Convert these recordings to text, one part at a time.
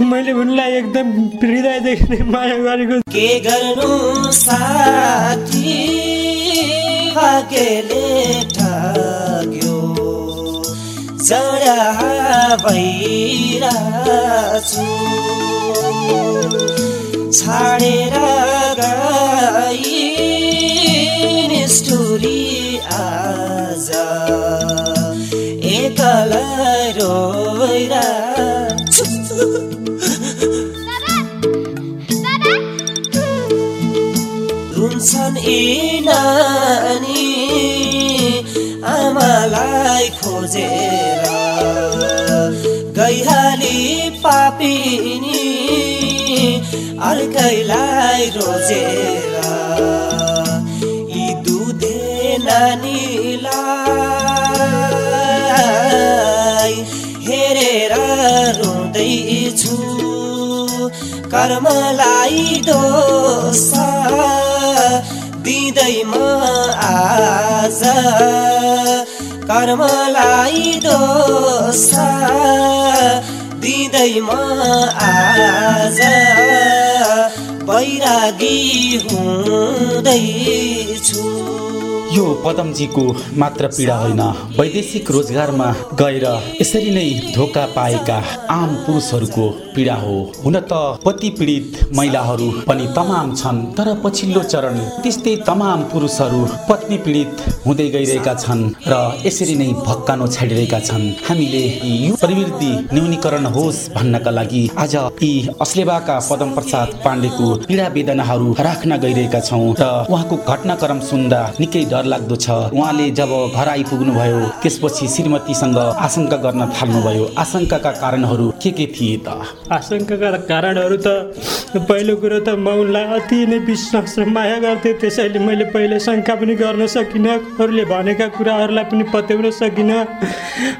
मैले उनलाई एकदम हृदयदेखि नै माया गरेको के गर्नु साथी? भाग्यले ठग्यो। जडा भइरहेछु छाडेर गई आज। एकला रोइरहेछु रुन्छन् ए नानी आमालाई खोजेर गइहाली पापिनी अर्कैलाई रोजेर यी दुधे नानीलाई हेरेर रुँदैछु कर्मलाई दोष दिँदै म आज। कर्मलाई दोष दिँदै म आज। बैरागी हुँदैछु। यो पदमजीको मात्र पीडा होइन। वैदेशिक रोजगारमा गएर यसरी नै धोका पाएका आम पुरुषहरूको पीडा हो। हुन त पति पीडित महिलाहरू पनि तमाम छन् तर पछिल्लो चरण त्यस्तै तमाम पुरुषहरू पत्नी पीडित हुँदै गइरहेका छन् र यसरी नै भक्कानो छाडिरहेका छन्। हामीले यो प्रवृत्ति न्यूनीकरण होस् भन्नका लागि आज यी अस्लेबाका पदम प्रसाद पाण्डेको पीडा वेदनाहरू राख्न गइरहेका छौँ र उहाँको घटनाक्रम सुन्दा निकै डर लाग्दो छ। उहाँले जब घर आइपुग्नु भयो त्यसपछि श्रीमतीसँग आशंका गर्न थाल्नुभयो। आशंकाका कारणहरू के के थिए त? आशंकाका कारणहरू त पहिलो कुरो त म उनलाई अति नै विश्वास र माया गर्थेँ। त्यसैले मैले पहिले शङ्का पनि गर्न सकिनँ। अरूले भनेका कुराहरूलाई पनि पत्याउन सकिनँ।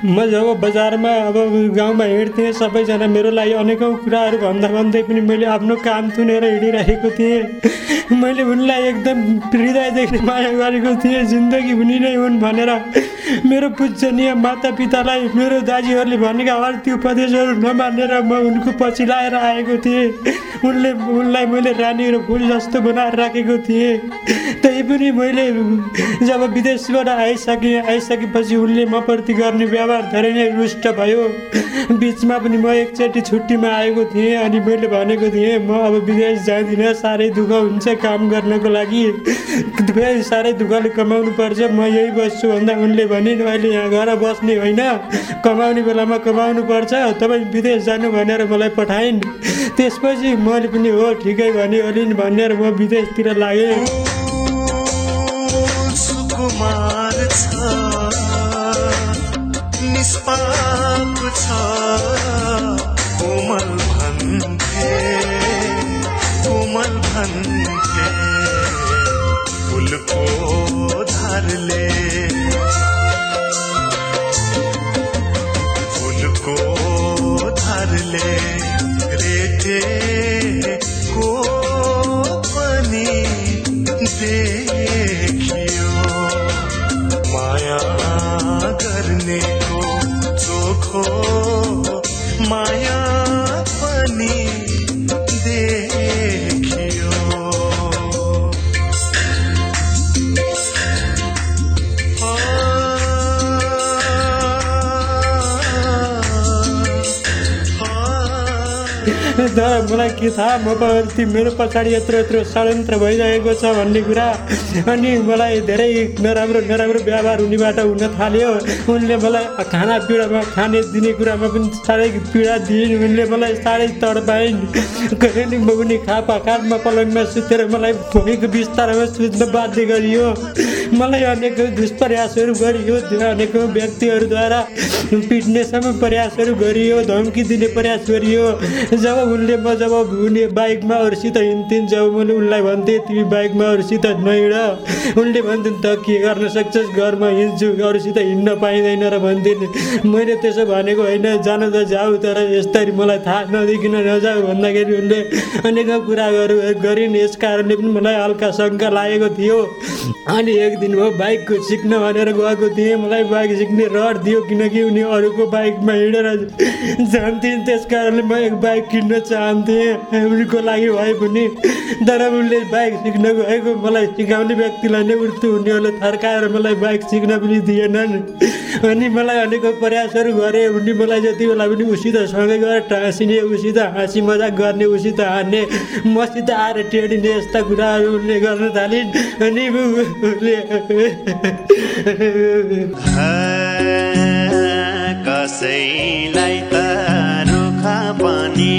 म जब बजारमा अब गाउँमा हिँड्थेँ सबैजना मेरो लागि अनेकौँ कुराहरू भन्दा भन्दै पनि मैले आफ्नो काम थुनेर हिँडिरहेको थिएँ। मैले उनलाई एकदम हृदयदेखि माया गरेको थिएँ। जिन्दगी उनी नै हुन् भनेर मेरो पूजनीय माता पितालाई मेरो दाजुहरूले भनेका अर्थी उपदेशहरू नमानेर म उनको पछि लाएर आएको थिएँ। उनले उनलाई मैले रानी र फुल जस्तो बनाएर राखेको थिएँ। तै पनि मैले जब विदेशबाट आइसकेँ आइसकेपछि उनले म प्रति गर्ने व्यवहार धेरै नै रुष्ट भयो। बिचमा पनि म एकचोटि छुट्टीमा आएको थिएँ अनि मैले भनेको थिएँ म अब विदेश जाँदिनँ साह्रै दुःख हुन्छ काम गर्नको लागि। साह्रै दुःखले कमाउनु पर्छ। म यही बस्छु। भन्दा उनले भनिन् अहिले यहाँ घर बस्ने होइन। कमाउने बेलामा कमाउनु पर्छ। तपाईँ विदेश जानु भनेर मलाई पठाइन्। त्यसपछि मैले पनि हो ठिकै भने अलिन् भनेर म विदेशतिर लागेँ। कोमल तर मलाई के थाहा म प्रति मेरो पछाडि यत्रो यत्रो षड्यन्त्र भइरहेको छ भन्ने कुरा। अनि मलाई धेरै नराम्रो नराम्रो व्यवहार हुनेबाट हुन थाल्यो। उनले मलाई खाना पिँडामा खाने दिने कुरामा पनि साह्रै पीडा दिइन्। उनले मलाई साह्रै तडपाइन्। कहिले म पनि खापा खाटमा पलङमा सुतेर मलाई भोगेको बिस्तारामा सुत्न बाध्य गरियो। मलाई अनेक दुष्प्रयासहरू गरियो अनेक व्यक्तिहरूद्वारा पिट्नेसम्म प्रयासहरू गरियो धम्की दिने प्रयास गरियो। जब उनले म जब उनी बाइकमा अरूसित हिँड्थिन् जब मैले उनलाई भन्थेँ तिमी बाइकमा अरूसित नहिँड उनले भन्थिन् त के गर्न सक्छस्? घरमा हिँड्छु अरूसित हिँड्न पाइँदैन र भन्थिन् मैले त्यसो भनेको होइन जान त जाऊ तर यस्तरी मलाई थाहा नदेखिन नजाऊ भन्दाखेरि उनले अनेक कुराहरू गरिन्। यस कारणले पनि मलाई हल्का शङ्का लागेको थियो। अनि एक एक दिन म बाइकको सिक्न भनेर गएको थिएँ। मलाई बाइक सिक्ने रहर दियो किनकि उनी अरूको बाइकमा हिँडेर जान्थिन् त्यस कारणले म एक बाइक किन्न चाहन्थेँ। उनीको लागि भए पनि तर उनले बाइक सिक्न गएको। मलाई सिकाउने व्यक्तिलाई नै उठ्थ्यो। उनीहरूले थर्काएर मलाई बाइक सिक्न पनि दिएनन्। अनि मलाई अनेकौँ प्रयासहरू गरे। उनी मलाई जति बेला पनि उसित सँगै गएर टाँसिने उसित हाँसी मजाक गर्ने उसित हान्ने मसित आएर टेडिने यस्ता कुराहरू उनले गर्न थालिन्। अनि उसले कसैलाई त रुख पनि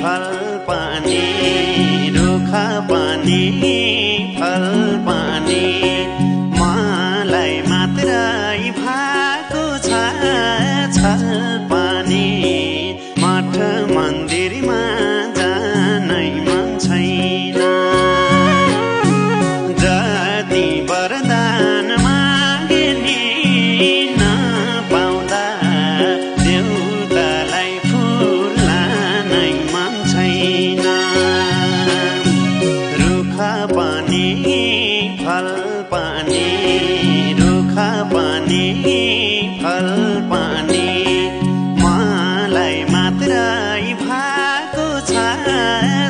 फल पनि रुख पनि।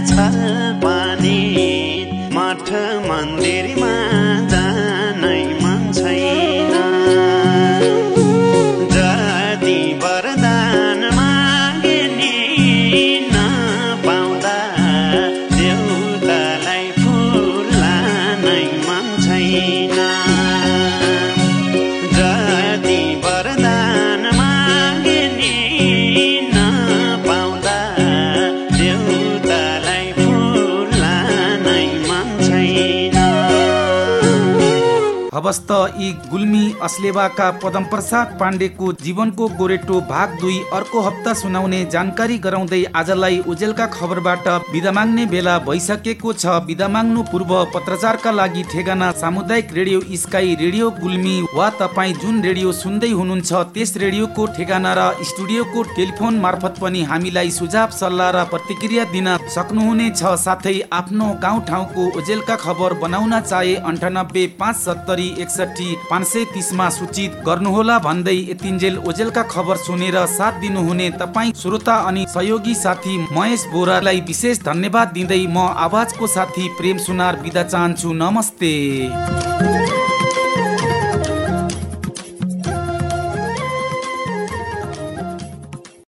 छल पनि मठ मन्दिरमा हवस् त यी गुल्मी अस्लेवाका पदम प्रसाद पाण्डेको जीवनको गोरेटो भाग दुई अर्को हप्ता सुनाउने जानकारी गराउँदै आजलाई उजेलका खबरबाट बिदा माग्ने बेला भइसकेको छ। बिदा माग्नु पूर्व पत्रचारका लागि ठेगाना सामुदायिक रेडियो स्काई रेडियो गुल्मी वा तपाईँ जुन रेडियो सुन्दै हुनुहुन्छ त्यस रेडियोको ठेगाना र स्टुडियोको टेलिफोन मार्फत पनि हामीलाई सुझाव सल्लाह र प्रतिक्रिया दिन सक्नुहुनेछ। साथै आफ्नो गाउँठाउँको ओजेलका खबर बनाउन चाहे अन्ठानब्बे पाँच सत्तरी एकसठी पाँच सय तिसमा सूचित गर्नुहोला भन्दै यतिन्जेल ओजेलका खबर सुनेर साथ दिनुहुने तपाईँ श्रोता अनि सहयोगी साथी महेश बोरालाई विशेष धन्यवाद दिँदै म आवाजको साथी प्रेम सुनार बिदा चाहन्छु। नमस्ते।